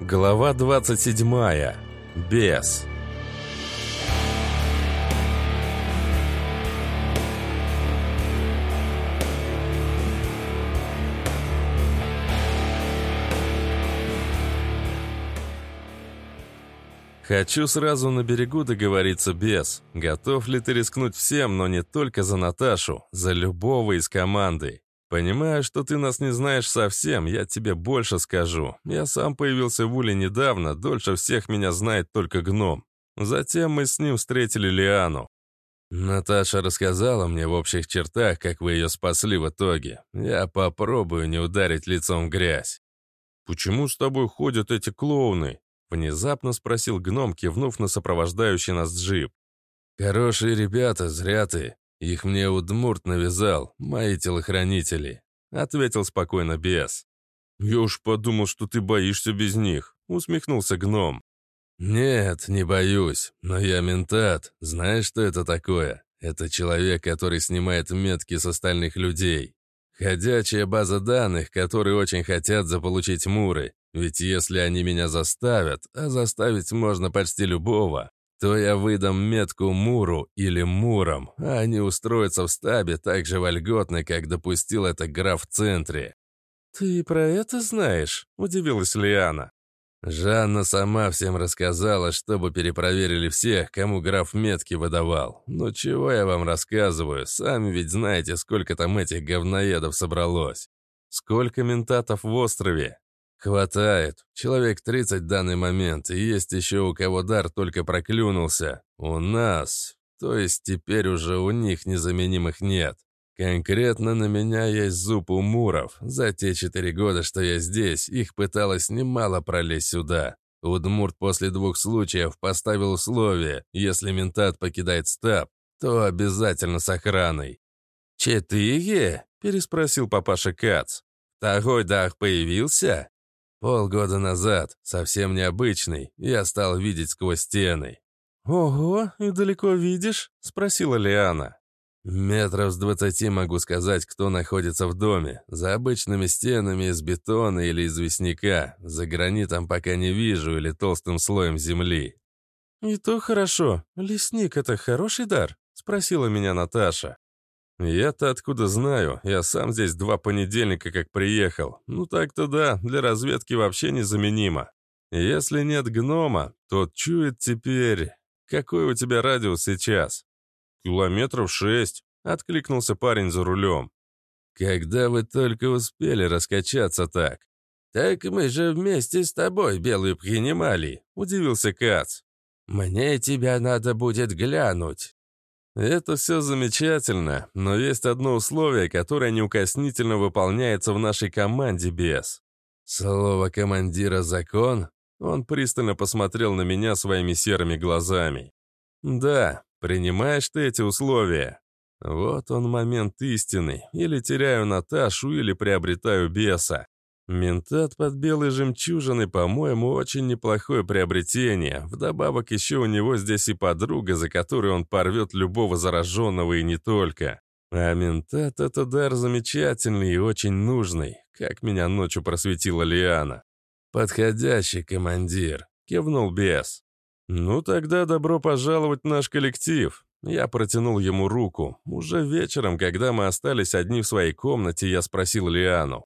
Глава 27. Бес. Хочу сразу на берегу договориться без. Готов ли ты рискнуть всем, но не только за Наташу, за любого из команды? Понимаю, что ты нас не знаешь совсем, я тебе больше скажу. Я сам появился в Уле недавно, дольше всех меня знает только гном. Затем мы с ним встретили Лиану. Наташа рассказала мне в общих чертах, как вы ее спасли в итоге. Я попробую не ударить лицом в грязь. «Почему с тобой ходят эти клоуны?» Внезапно спросил гном, кивнув на сопровождающий нас джип. «Хорошие ребята, зря ты. Их мне Удмурт навязал, мои телохранители», — ответил спокойно бес. «Я уж подумал, что ты боишься без них», — усмехнулся гном. «Нет, не боюсь, но я ментат. Знаешь, что это такое? Это человек, который снимает метки с остальных людей. Ходячая база данных, которые очень хотят заполучить муры. Ведь если они меня заставят, а заставить можно почти любого, то я выдам метку Муру или Муром, а они устроятся в стабе так же вольготно, как допустил это граф в центре». «Ты про это знаешь?» – удивилась Лиана. Жанна сама всем рассказала, чтобы перепроверили всех, кому граф метки выдавал. Ну чего я вам рассказываю, сами ведь знаете, сколько там этих говноедов собралось. Сколько ментатов в острове? «Хватает. Человек 30 в данный момент, и есть еще у кого дар только проклюнулся. У нас. То есть теперь уже у них незаменимых нет. Конкретно на меня есть зуб у Муров. За те четыре года, что я здесь, их пыталось немало пролезть сюда. Удмурт после двух случаев поставил условие, если ментат покидает стаб, то обязательно с охраной. «Четыре?» – переспросил папаша Кац. «Второй дар появился?» Полгода назад, совсем необычный, я стал видеть сквозь стены. «Ого, и далеко видишь?» — спросила Лиана. «Метров с двадцати могу сказать, кто находится в доме. За обычными стенами из бетона или известняка. За гранитом пока не вижу или толстым слоем земли». «И то хорошо. Лесник — это хороший дар?» — спросила меня Наташа. «Я-то откуда знаю? Я сам здесь два понедельника как приехал. Ну так-то да, для разведки вообще незаменимо. Если нет гнома, то чует теперь... Какой у тебя радиус сейчас?» «Километров шесть», — откликнулся парень за рулем. «Когда вы только успели раскачаться так?» «Так мы же вместе с тобой белую принимали», — удивился Кац. «Мне тебя надо будет глянуть. Это все замечательно, но есть одно условие, которое неукоснительно выполняется в нашей команде без. Слово командира закон? Он пристально посмотрел на меня своими серыми глазами. Да, принимаешь ты эти условия? Вот он момент истины. Или теряю Наташу, или приобретаю беса. Ментат под белой жемчужиной, по-моему, очень неплохое приобретение. Вдобавок еще у него здесь и подруга, за которой он порвет любого зараженного и не только. А ментат — это дар замечательный и очень нужный, как меня ночью просветила Лиана. «Подходящий командир», — кивнул бес. «Ну тогда добро пожаловать в наш коллектив». Я протянул ему руку. Уже вечером, когда мы остались одни в своей комнате, я спросил Лиану.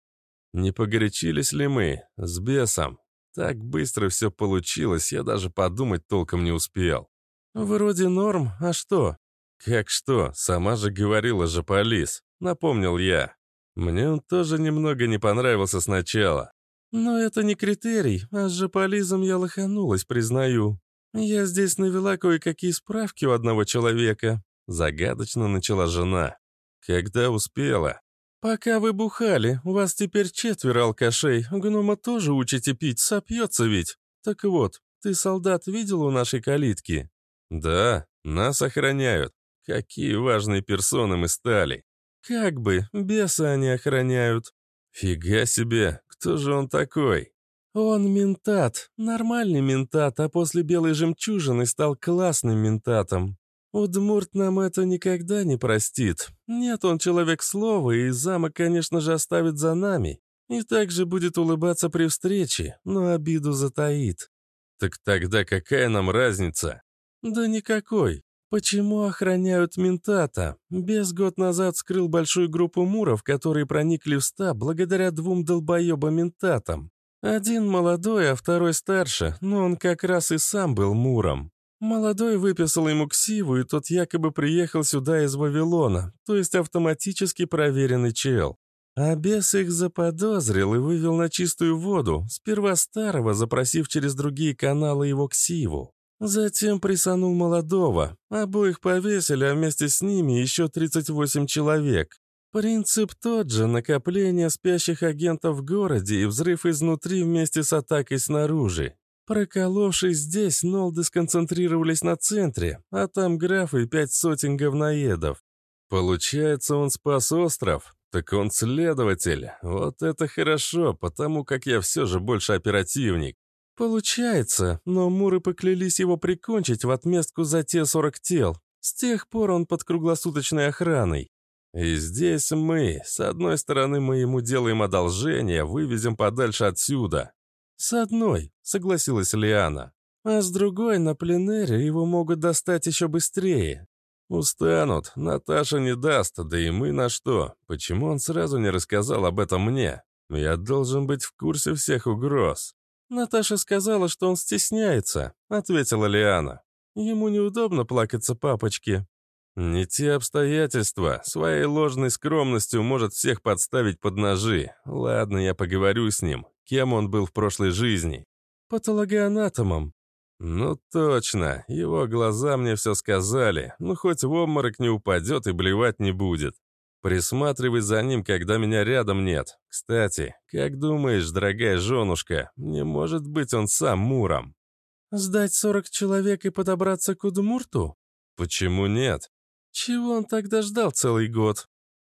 Не погорячились ли мы? С бесом? Так быстро все получилось, я даже подумать толком не успел. Вроде норм, а что? Как что? Сама же говорила же полис, напомнил я. Мне он тоже немного не понравился сначала. Но это не критерий, а с жополизом я лоханулась, признаю. Я здесь навела кое-какие справки у одного человека. Загадочно начала жена. Когда успела? «Пока вы бухали, у вас теперь четверо алкашей, гнома тоже учите пить, сопьется ведь. Так вот, ты солдат видел у нашей калитки?» «Да, нас охраняют. Какие важные персоны мы стали!» «Как бы, бесы они охраняют!» «Фига себе, кто же он такой?» «Он ментат, нормальный ментат, а после белой жемчужины стал классным ментатом. Удмурт нам это никогда не простит. Нет, он человек слова, и замок, конечно же, оставит за нами. И также будет улыбаться при встрече, но обиду затаит. Так тогда какая нам разница? Да никакой. Почему охраняют ментата? Без год назад скрыл большую группу муров, которые проникли в ста благодаря двум долбоебам-ментатам. Один молодой, а второй старше, но он как раз и сам был муром. Молодой выписал ему ксиву, и тот якобы приехал сюда из Вавилона, то есть автоматически проверенный чел. А бес их заподозрил и вывел на чистую воду, сперва старого, запросив через другие каналы его ксиву. Затем присанул молодого. Обоих повесили, а вместе с ними еще 38 человек. Принцип тот же – накопление спящих агентов в городе и взрыв изнутри вместе с атакой снаружи. Проколовшись здесь, Нолды сконцентрировались на центре, а там граф и пять сотен говноедов. Получается, он спас остров? Так он следователь. Вот это хорошо, потому как я все же больше оперативник. Получается, но Муры поклялись его прикончить в отместку за те 40 тел. С тех пор он под круглосуточной охраной. И здесь мы, с одной стороны, мы ему делаем одолжение, вывезем подальше отсюда. С одной, согласилась Лиана. А с другой, на пленэре его могут достать еще быстрее. Устанут, Наташа не даст, да и мы на что? Почему он сразу не рассказал об этом мне? Я должен быть в курсе всех угроз. Наташа сказала, что он стесняется, ответила Лиана. Ему неудобно плакаться папочке. Не те обстоятельства. Своей ложной скромностью может всех подставить под ножи. Ладно, я поговорю с ним. Кем он был в прошлой жизни? Патологоанатомом. Ну точно, его глаза мне все сказали. Ну хоть в обморок не упадет и блевать не будет. Присматривай за ним, когда меня рядом нет. Кстати, как думаешь, дорогая женушка, не может быть он сам Муром? Сдать сорок человек и подобраться к Удмурту? Почему нет? Чего он тогда ждал целый год?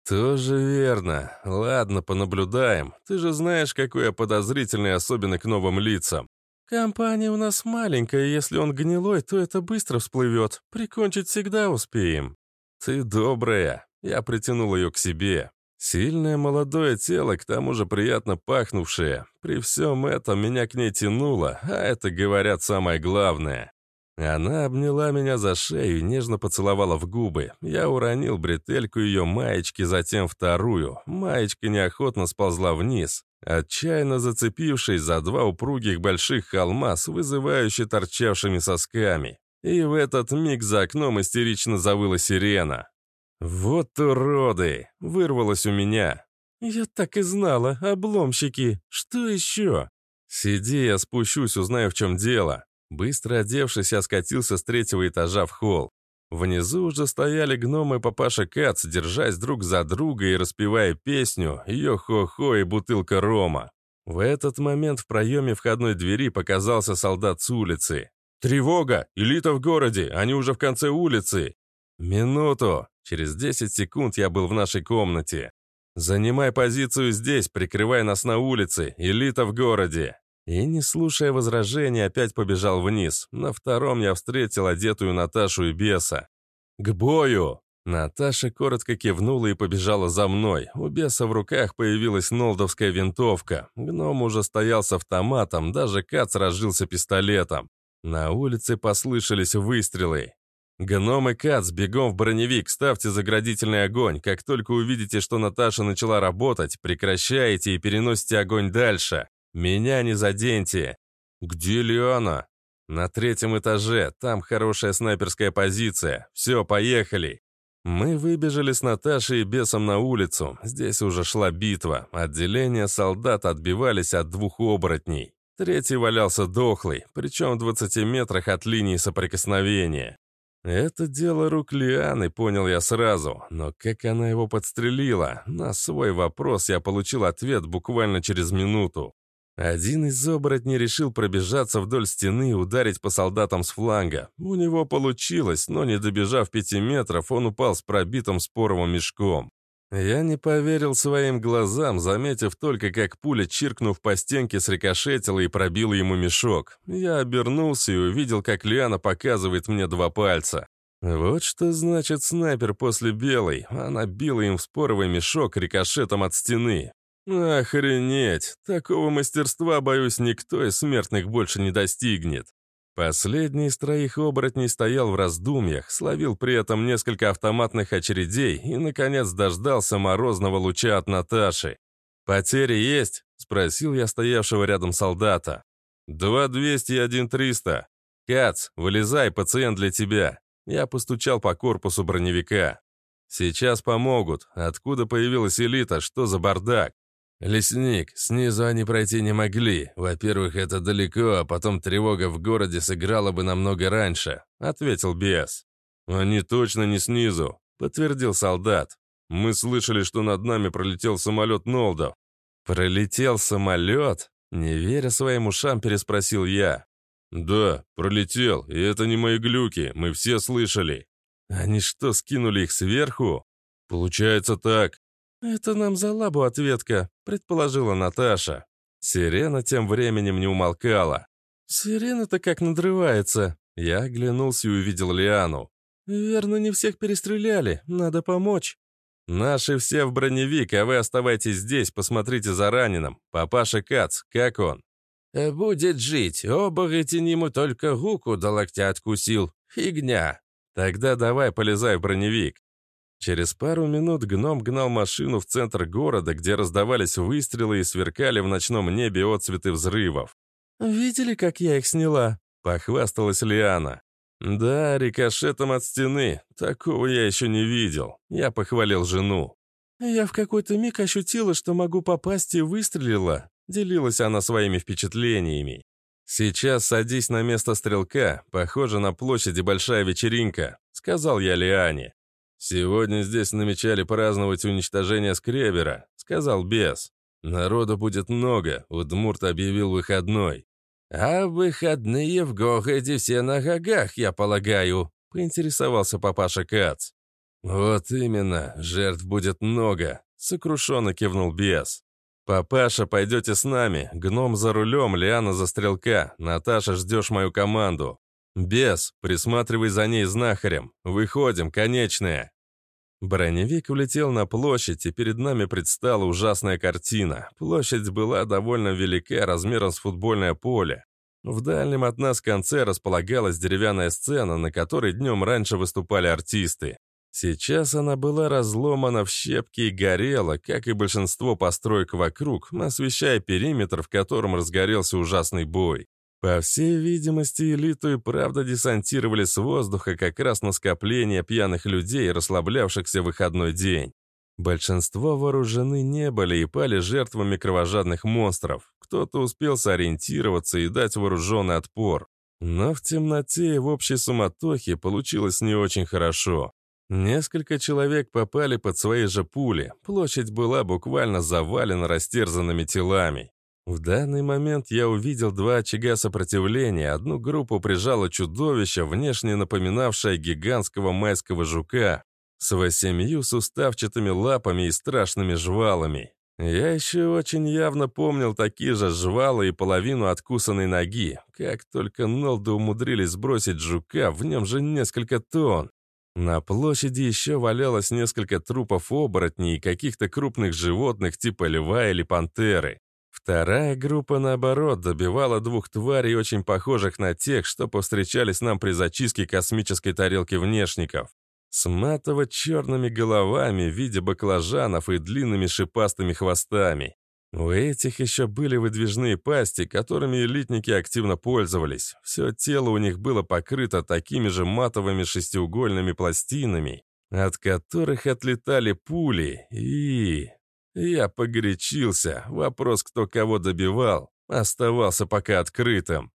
Тоже верно. Ладно, понаблюдаем. Ты же знаешь, какой я подозрительный, особенно к новым лицам. Компания у нас маленькая, если он гнилой, то это быстро всплывет. Прикончить всегда успеем. Ты добрая. Я притянул ее к себе. Сильное молодое тело, к тому же приятно пахнувшее. При всем этом меня к ней тянуло, а это, говорят, самое главное. Она обняла меня за шею и нежно поцеловала в губы. Я уронил бретельку ее маечки, затем вторую. Маечка неохотно сползла вниз, отчаянно зацепившись за два упругих больших холма с вызывающе торчавшими сосками. И в этот миг за окном истерично завыла сирена. «Вот уроды!» — вырвалось у меня. «Я так и знала, обломщики! Что еще?» «Сиди, я спущусь, узнаю, в чем дело». Быстро одевшись, я скатился с третьего этажа в холл. Внизу уже стояли гномы папаша Кац, держась друг за друга и распевая песню «Йо-хо-хо» и бутылка рома. В этот момент в проеме входной двери показался солдат с улицы. «Тревога! Элита в городе! Они уже в конце улицы!» «Минуту!» Через 10 секунд я был в нашей комнате. «Занимай позицию здесь, прикрывай нас на улице, элита в городе!» И, не слушая возражений, опять побежал вниз. На втором я встретил одетую Наташу и беса. «К бою!» Наташа коротко кивнула и побежала за мной. У беса в руках появилась нолдовская винтовка. Гном уже стоял с автоматом, даже Кац разжился пистолетом. На улице послышались выстрелы. «Гном и Кац, бегом в броневик, ставьте заградительный огонь. Как только увидите, что Наташа начала работать, прекращаете и переносите огонь дальше. «Меня не заденьте!» «Где Лиана?» «На третьем этаже, там хорошая снайперская позиция. Все, поехали!» Мы выбежали с Наташей и бесом на улицу. Здесь уже шла битва. Отделения солдат отбивались от двух оборотней. Третий валялся дохлый, причем в 20 метрах от линии соприкосновения. Это дело рук Лианы, понял я сразу, но как она его подстрелила? На свой вопрос я получил ответ буквально через минуту. Один из оборотней решил пробежаться вдоль стены и ударить по солдатам с фланга. У него получилось, но не добежав пяти метров, он упал с пробитым споровым мешком. Я не поверил своим глазам, заметив только, как пуля, чиркнув по стенке, срикошетила и пробила ему мешок. Я обернулся и увидел, как Лиана показывает мне два пальца. Вот что значит снайпер после белой. Она била им в споровый мешок рикошетом от стены. Охренеть! Такого мастерства, боюсь, никто из смертных больше не достигнет. Последний из троих оборотней стоял в раздумьях, словил при этом несколько автоматных очередей и, наконец, дождался морозного луча от Наташи. «Потери есть?» — спросил я стоявшего рядом солдата. «Два двести и один триста. Кац, вылезай, пациент для тебя». Я постучал по корпусу броневика. «Сейчас помогут. Откуда появилась элита? Что за бардак?» «Лесник, снизу они пройти не могли. Во-первых, это далеко, а потом тревога в городе сыграла бы намного раньше», — ответил Бес. «Они точно не снизу», — подтвердил солдат. «Мы слышали, что над нами пролетел самолет Нолдов». «Пролетел самолет?» — не веря своим ушам, переспросил я. «Да, пролетел, и это не мои глюки, мы все слышали». «Они что, скинули их сверху?» «Получается так. «Это нам за лабу ответка», — предположила Наташа. Сирена тем временем не умолкала. «Сирена-то как надрывается!» Я оглянулся и увидел Лиану. «Верно, не всех перестреляли, надо помочь». «Наши все в броневик, а вы оставайтесь здесь, посмотрите за раненым. Папаша Кац, как он?» «Э, «Будет жить, оборотень ему только руку до локтя откусил. Фигня». «Тогда давай полезай в броневик». Через пару минут гном гнал машину в центр города, где раздавались выстрелы и сверкали в ночном небе отцветы взрывов. «Видели, как я их сняла?» — похвасталась Лиана. «Да, рикошетом от стены. Такого я еще не видел. Я похвалил жену». «Я в какой-то миг ощутила, что могу попасть и выстрелила», — делилась она своими впечатлениями. «Сейчас садись на место стрелка. Похоже, на площади большая вечеринка», — сказал я Лиане. «Сегодня здесь намечали праздновать уничтожение скребера», — сказал бес. «Народу будет много, Удмурт объявил выходной». «А выходные в городе все на гагах, я полагаю», — поинтересовался папаша Кац. «Вот именно, жертв будет много», — сокрушенно кивнул бес. «Папаша, пойдете с нами. Гном за рулем, Лиана за стрелка. Наташа, ждешь мою команду. «Бес, присматривай за ней знахарем. Выходим, конечная». Броневик улетел на площадь, и перед нами предстала ужасная картина. Площадь была довольно велика, размером с футбольное поле. В дальнем от нас конце располагалась деревянная сцена, на которой днем раньше выступали артисты. Сейчас она была разломана в щепки и горела, как и большинство построек вокруг, освещая периметр, в котором разгорелся ужасный бой. По всей видимости, элиту и правда десантировали с воздуха как раз на скопление пьяных людей, расслаблявшихся в выходной день. Большинство вооружены не были и пали жертвами кровожадных монстров. Кто-то успел сориентироваться и дать вооруженный отпор. Но в темноте и в общей суматохе получилось не очень хорошо. Несколько человек попали под свои же пули. Площадь была буквально завалена растерзанными телами. В данный момент я увидел два очага сопротивления. Одну группу прижало чудовище, внешне напоминавшее гигантского майского жука, с восемью суставчатыми лапами и страшными жвалами. Я еще очень явно помнил такие же жвалы и половину откусанной ноги. Как только Нолды умудрились сбросить жука, в нем же несколько тонн. На площади еще валялось несколько трупов оборотней и каких-то крупных животных типа льва или пантеры. Вторая группа, наоборот, добивала двух тварей, очень похожих на тех, что повстречались нам при зачистке космической тарелки внешников. С матово-черными головами в виде баклажанов и длинными шипастыми хвостами. У этих еще были выдвижные пасти, которыми элитники активно пользовались. Все тело у них было покрыто такими же матовыми шестиугольными пластинами, от которых отлетали пули и... Я погорячился. Вопрос, кто кого добивал, оставался пока открытым.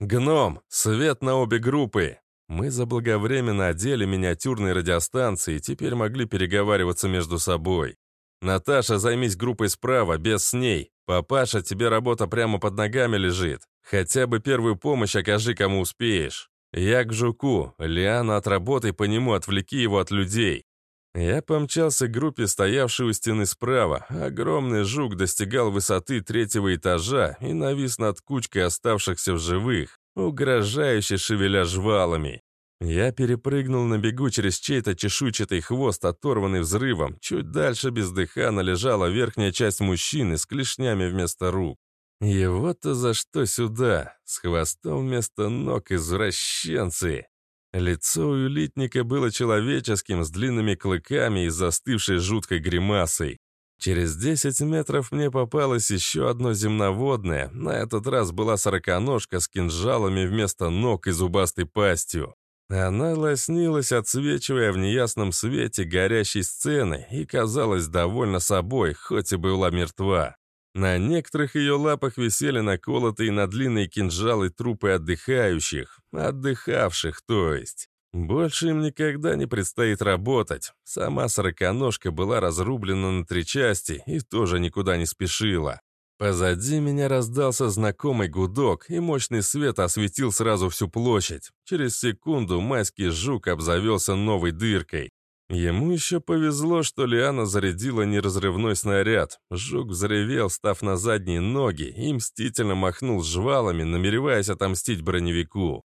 «Гном! Свет на обе группы!» Мы заблаговременно одели миниатюрные радиостанции и теперь могли переговариваться между собой. «Наташа, займись группой справа, без с ней. Папаша, тебе работа прямо под ногами лежит. Хотя бы первую помощь окажи, кому успеешь. Я к жуку. Лиана, отработай по нему, отвлеки его от людей. Я помчался к группе, стоявшей у стены справа. Огромный жук достигал высоты третьего этажа и навис над кучкой оставшихся в живых, угрожающе шевеля жвалами. Я перепрыгнул на бегу через чей-то чешуйчатый хвост, оторванный взрывом. Чуть дальше бездыханно лежала верхняя часть мужчины с клешнями вместо рук. Его-то за что сюда? С хвостом вместо ног извращенцы. Лицо у элитника было человеческим, с длинными клыками и застывшей жуткой гримасой. Через 10 метров мне попалось еще одно земноводное. На этот раз была сороконожка с кинжалами вместо ног и зубастой пастью. Она лоснилась, отсвечивая в неясном свете горящей сцены и казалась довольна собой, хоть и была мертва. На некоторых ее лапах висели наколотые на длинные кинжалы трупы отдыхающих. Отдыхавших, то есть. Больше им никогда не предстоит работать. Сама сороконожка была разрублена на три части и тоже никуда не спешила. Позади меня раздался знакомый гудок, и мощный свет осветил сразу всю площадь. Через секунду майский жук обзавелся новой дыркой. Ему еще повезло, что Лиана зарядила неразрывной снаряд. Жук взревел, став на задние ноги, и мстительно махнул жвалами, намереваясь отомстить броневику.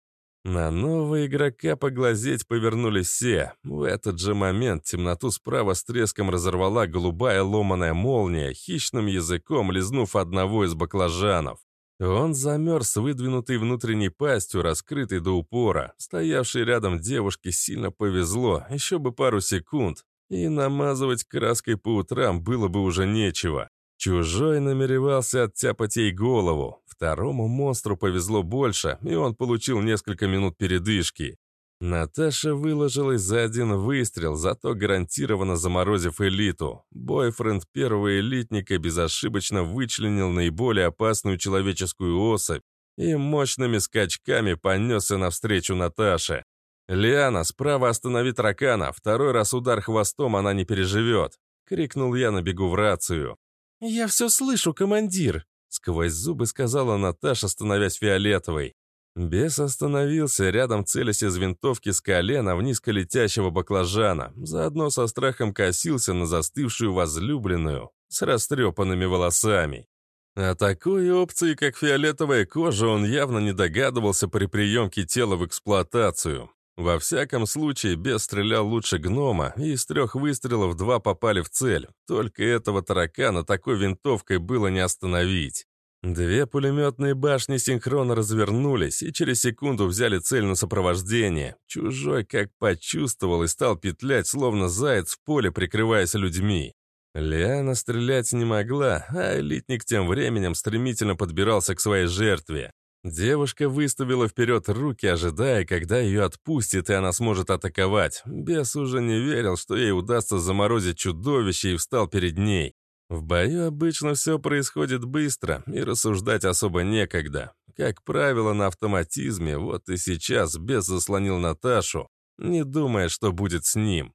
На нового игрока поглазеть повернулись все. В этот же момент темноту справа с треском разорвала голубая ломаная молния, хищным языком лизнув одного из баклажанов. Он замерз, выдвинутый внутренней пастью, раскрытый до упора. Стоявшей рядом девушке сильно повезло, еще бы пару секунд, и намазывать краской по утрам было бы уже нечего. Чужой намеревался оттяпать ей голову. Второму монстру повезло больше, и он получил несколько минут передышки. Наташа выложилась за один выстрел, зато гарантированно заморозив элиту. Бойфренд первого элитника безошибочно вычленил наиболее опасную человеческую особь и мощными скачками понесся навстречу Наташе. «Лиана, справа останови таракана, второй раз удар хвостом она не переживет!» — крикнул я на бегу в рацию. «Я все слышу, командир!» — сквозь зубы сказала Наташа, становясь фиолетовой. Бес остановился рядом, целясь из винтовки с колена в низколетящего баклажана, заодно со страхом косился на застывшую возлюбленную с растрепанными волосами. О такой опции, как фиолетовая кожа, он явно не догадывался при приемке тела в эксплуатацию. Во всяком случае, бес стрелял лучше гнома, и из трех выстрелов два попали в цель. Только этого таракана такой винтовкой было не остановить. Две пулеметные башни синхронно развернулись и через секунду взяли цель на сопровождение. Чужой как почувствовал и стал петлять, словно заяц в поле, прикрываясь людьми. Лиана стрелять не могла, а элитник тем временем стремительно подбирался к своей жертве. Девушка выставила вперед руки, ожидая, когда ее отпустит, и она сможет атаковать. Бес уже не верил, что ей удастся заморозить чудовище, и встал перед ней. В бою обычно все происходит быстро, и рассуждать особо некогда. Как правило, на автоматизме, вот и сейчас бес заслонил Наташу, не думая, что будет с ним.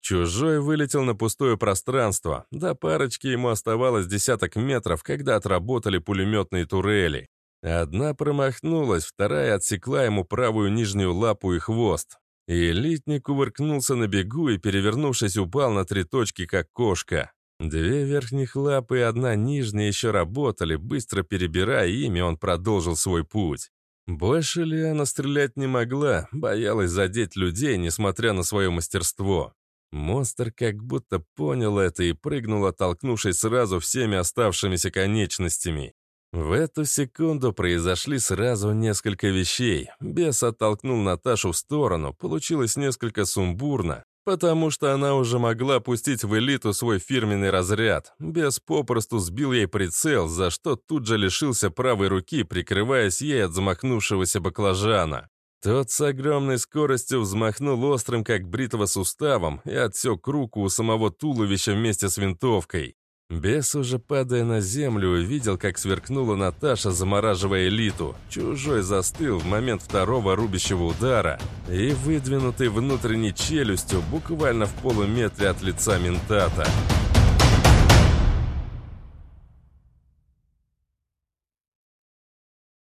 Чужой вылетел на пустое пространство. До парочки ему оставалось десяток метров, когда отработали пулеметные турели. Одна промахнулась, вторая отсекла ему правую нижнюю лапу и хвост. И элитник увыркнулся на бегу и, перевернувшись, упал на три точки, как кошка. Две верхних лапы и одна нижняя еще работали, быстро перебирая ими, он продолжил свой путь. Больше ли она стрелять не могла, боялась задеть людей, несмотря на свое мастерство. Монстр как будто понял это и прыгнул, оттолкнувшись сразу всеми оставшимися конечностями. В эту секунду произошли сразу несколько вещей. Бес оттолкнул Наташу в сторону, получилось несколько сумбурно, Потому что она уже могла пустить в элиту свой фирменный разряд. Без попросту сбил ей прицел, за что тут же лишился правой руки, прикрываясь ей от замахнувшегося баклажана. Тот с огромной скоростью взмахнул острым, как бритва суставом, и отсек руку у самого туловища вместе с винтовкой. Бес, уже падая на землю, увидел, как сверкнула Наташа, замораживая элиту. Чужой застыл в момент второго рубящего удара и выдвинутый внутренней челюстью буквально в полуметре от лица ментата.